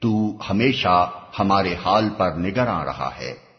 تو ہمیشہ ہمارے حال پر نگراں رہا ہے۔